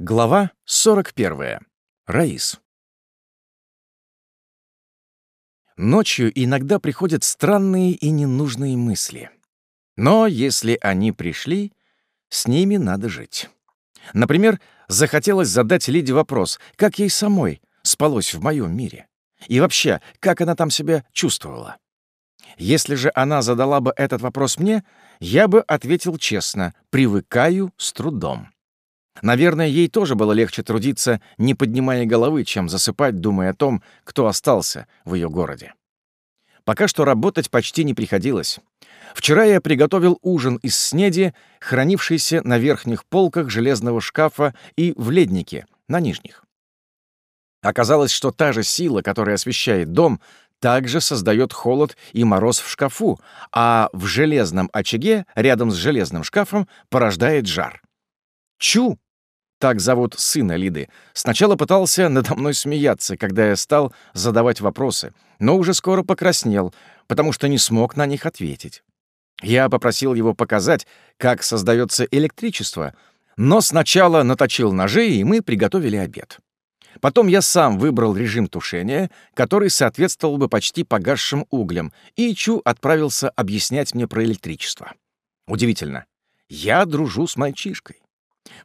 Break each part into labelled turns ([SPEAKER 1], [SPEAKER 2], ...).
[SPEAKER 1] Глава 41. Раис. Ночью иногда приходят странные и ненужные мысли. Но если они пришли, с ними надо жить. Например, захотелось задать Лиде вопрос, как ей самой спалось в моем мире. И вообще, как она там себя чувствовала. Если же она задала бы этот вопрос мне, я бы ответил честно, привыкаю с трудом. Наверное, ей тоже было легче трудиться, не поднимая головы, чем засыпать, думая о том, кто остался в ее городе. Пока что работать почти не приходилось. Вчера я приготовил ужин из снеди, хранившийся на верхних полках железного шкафа и в леднике, на нижних. Оказалось, что та же сила, которая освещает дом, также создает холод и мороз в шкафу, а в железном очаге рядом с железным шкафом порождает жар. Чу так зовут сына Лиды, сначала пытался надо мной смеяться, когда я стал задавать вопросы, но уже скоро покраснел, потому что не смог на них ответить. Я попросил его показать, как создается электричество, но сначала наточил ножи, и мы приготовили обед. Потом я сам выбрал режим тушения, который соответствовал бы почти погасшим углям, и Чу отправился объяснять мне про электричество. Удивительно. Я дружу с мальчишкой.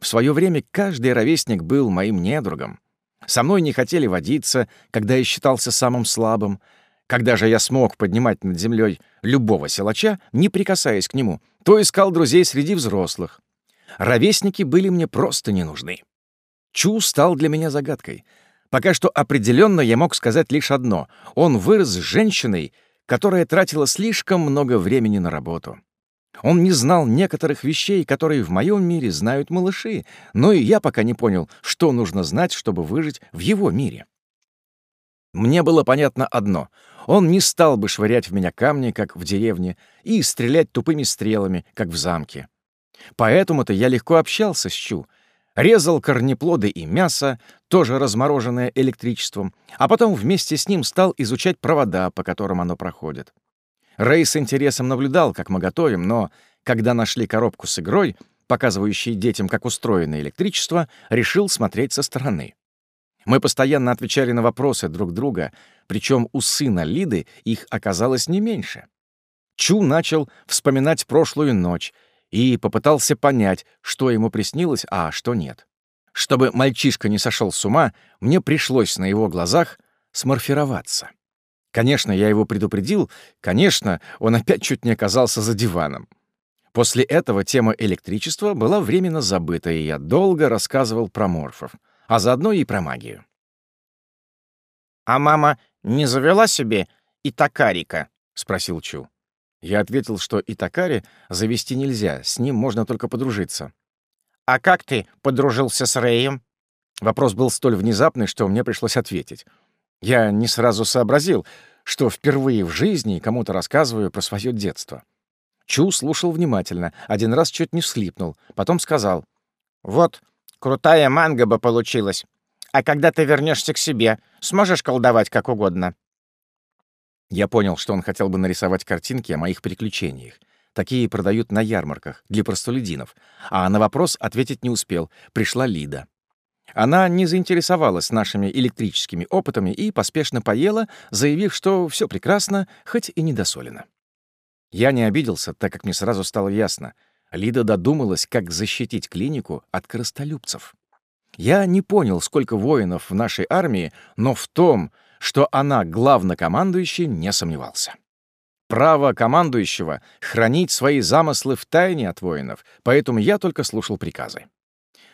[SPEAKER 1] В свое время каждый ровесник был моим недругом. Со мной не хотели водиться, когда я считался самым слабым. Когда же я смог поднимать над землей любого силача, не прикасаясь к нему, то искал друзей среди взрослых. Ровесники были мне просто не нужны. Чу стал для меня загадкой. Пока что определенно я мог сказать лишь одно — он вырос с женщиной, которая тратила слишком много времени на работу. Он не знал некоторых вещей, которые в моем мире знают малыши, но и я пока не понял, что нужно знать, чтобы выжить в его мире. Мне было понятно одно — он не стал бы швырять в меня камни, как в деревне, и стрелять тупыми стрелами, как в замке. Поэтому-то я легко общался с Чу, резал корнеплоды и мясо, тоже размороженное электричеством, а потом вместе с ним стал изучать провода, по которым оно проходит. Рэй с интересом наблюдал, как мы готовим, но когда нашли коробку с игрой, показывающей детям, как устроено электричество, решил смотреть со стороны. Мы постоянно отвечали на вопросы друг друга, причем у сына Лиды их оказалось не меньше. Чу начал вспоминать прошлую ночь и попытался понять, что ему приснилось, а что нет. Чтобы мальчишка не сошел с ума, мне пришлось на его глазах сморфироваться. Конечно, я его предупредил, конечно, он опять чуть не оказался за диваном. После этого тема электричества была временно забыта, и я долго рассказывал про морфов, а заодно и про магию.
[SPEAKER 2] «А мама не завела себе Итакарика?» — спросил Чу.
[SPEAKER 1] Я ответил, что Итакари завести нельзя, с ним можно только подружиться.
[SPEAKER 2] «А как ты подружился с Рэем?»
[SPEAKER 1] Вопрос был столь внезапный, что мне пришлось ответить. Я не сразу сообразил, что впервые в жизни кому-то рассказываю про свое детство. Чу слушал внимательно, один раз чуть не всхлипнул, потом сказал.
[SPEAKER 2] «Вот, крутая манга бы получилась. А когда ты вернешься к себе, сможешь колдовать как угодно».
[SPEAKER 1] Я понял, что он хотел бы нарисовать картинки о моих приключениях. Такие продают на ярмарках для простолюдинов. А на вопрос ответить не успел. Пришла Лида. Она не заинтересовалась нашими электрическими опытами и поспешно поела, заявив, что все прекрасно, хоть и недосолено. Я не обиделся, так как мне сразу стало ясно. Лида додумалась, как защитить клинику от коростолюбцев. Я не понял, сколько воинов в нашей армии, но в том, что она главнокомандующий, не сомневался. Право командующего — хранить свои замыслы в тайне от воинов, поэтому я только слушал приказы.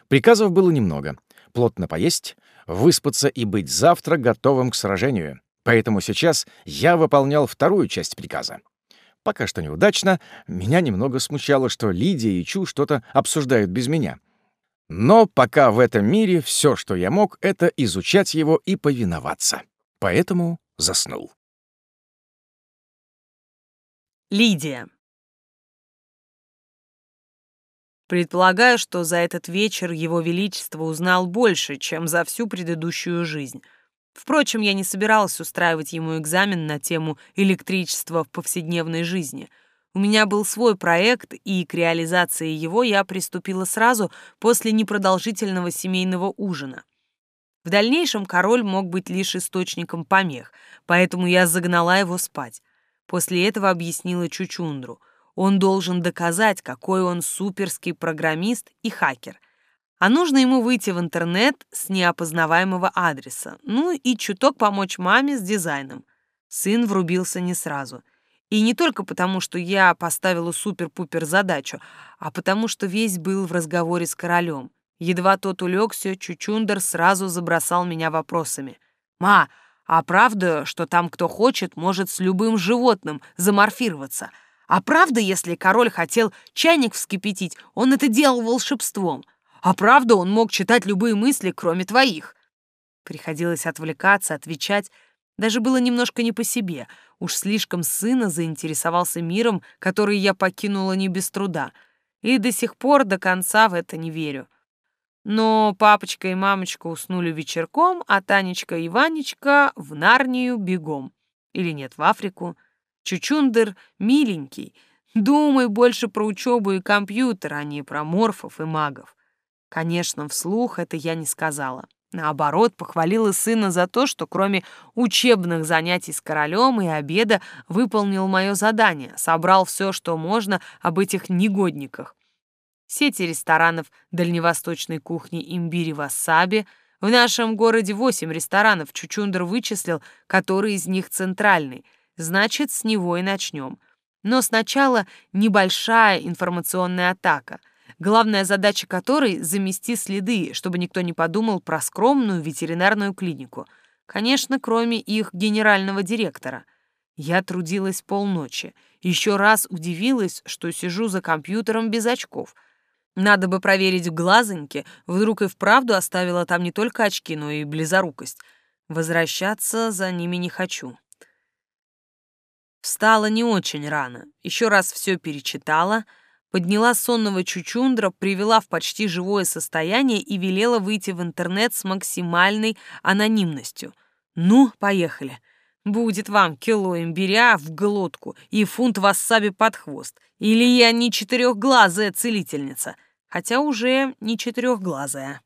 [SPEAKER 1] Приказов было немного — плотно поесть, выспаться и быть завтра готовым к сражению. Поэтому сейчас я выполнял вторую часть приказа. Пока что неудачно, меня немного смущало, что Лидия и Чу что-то обсуждают без меня. Но пока в этом мире все, что я мог, это изучать его и повиноваться. Поэтому заснул.
[SPEAKER 3] Лидия. Предполагаю, что за этот вечер Его Величество узнал больше, чем за всю предыдущую жизнь. Впрочем, я не собиралась устраивать ему экзамен на тему электричества в повседневной жизни. У меня был свой проект, и к реализации его я приступила сразу после непродолжительного семейного ужина. В дальнейшем король мог быть лишь источником помех, поэтому я загнала его спать. После этого объяснила Чучундру. Он должен доказать, какой он суперский программист и хакер. А нужно ему выйти в интернет с неопознаваемого адреса, ну и чуток помочь маме с дизайном. Сын врубился не сразу. И не только потому, что я поставила супер-пупер задачу, а потому что весь был в разговоре с королем. Едва тот улегся, Чучундер сразу забросал меня вопросами. «Ма, а правда, что там кто хочет, может с любым животным заморфироваться? А правда, если король хотел чайник вскипятить, он это делал волшебством? А правда, он мог читать любые мысли, кроме твоих?» Приходилось отвлекаться, отвечать. Даже было немножко не по себе — Уж слишком сына заинтересовался миром, который я покинула не без труда, и до сих пор до конца в это не верю. Но папочка и мамочка уснули вечерком, а Танечка и Ванечка в Нарнию бегом. Или нет, в Африку. Чучундер миленький. Думай больше про учебу и компьютер, а не про морфов и магов. Конечно, вслух это я не сказала. Наоборот, похвалила сына за то, что кроме учебных занятий с королем и обеда выполнил мое задание, собрал все, что можно об этих негодниках. Сети ресторанов дальневосточной кухни «Имбирь» и «Вассаби», в нашем городе восемь ресторанов, Чучундер вычислил, который из них центральный, значит, с него и начнем. Но сначала небольшая информационная атака — главная задача которой — замести следы, чтобы никто не подумал про скромную ветеринарную клинику. Конечно, кроме их генерального директора. Я трудилась полночи. Еще раз удивилась, что сижу за компьютером без очков. Надо бы проверить в глазоньке, вдруг и вправду оставила там не только очки, но и близорукость. Возвращаться за ними не хочу. Встала не очень рано, еще раз все перечитала — подняла сонного чучундра, привела в почти живое состояние и велела выйти в интернет с максимальной анонимностью. «Ну, поехали. Будет вам кило имбиря в глотку и фунт вассаби под хвост. Или я не четырехглазая целительница, хотя уже не четырехглазая».